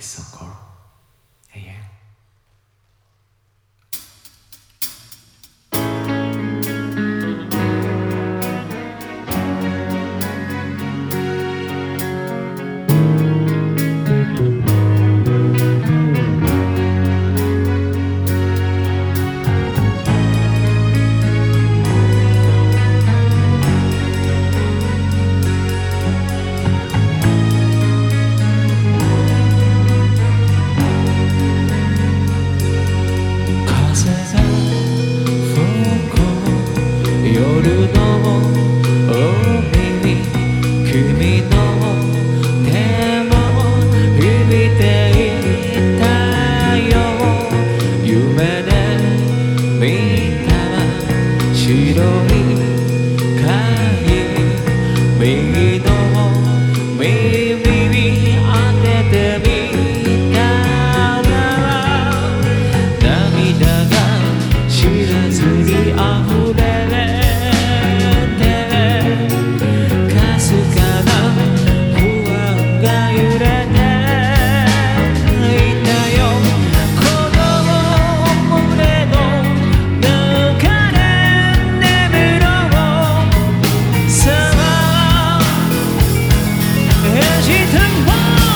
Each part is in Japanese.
think is. me. 一起奔。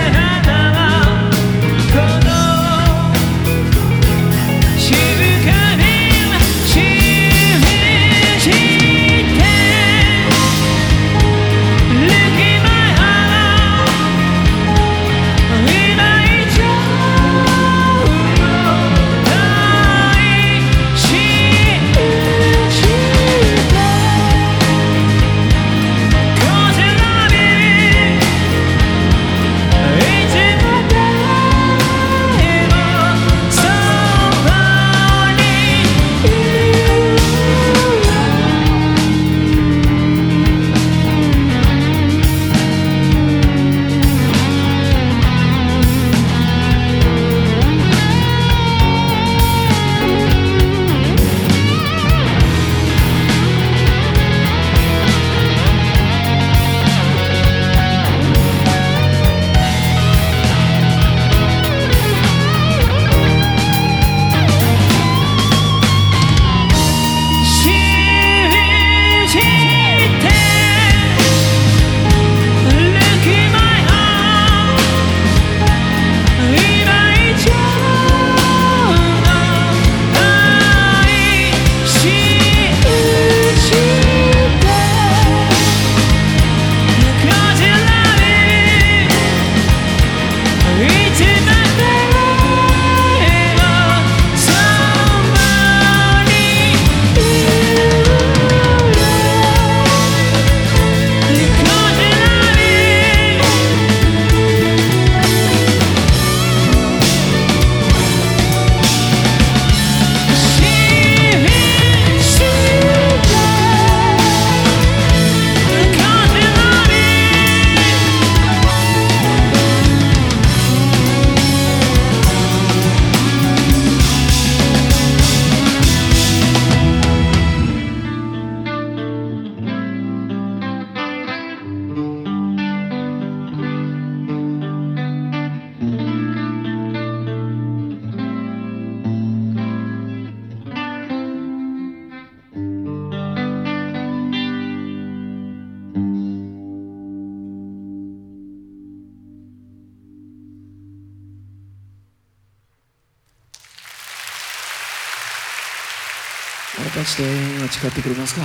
たちと永遠を誓ってくれますか？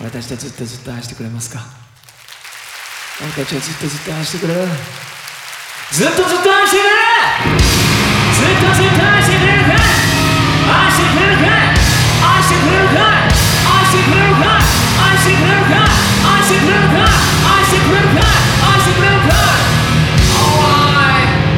俺たちとずっとずっと愛してくれますか？俺たちはずっとずっと愛してくれずっとずっと愛してくれずっとずっと愛してくれるか？愛してくれるか？愛してくれるか？愛してくれるか？愛してくれるか？愛してくれるか？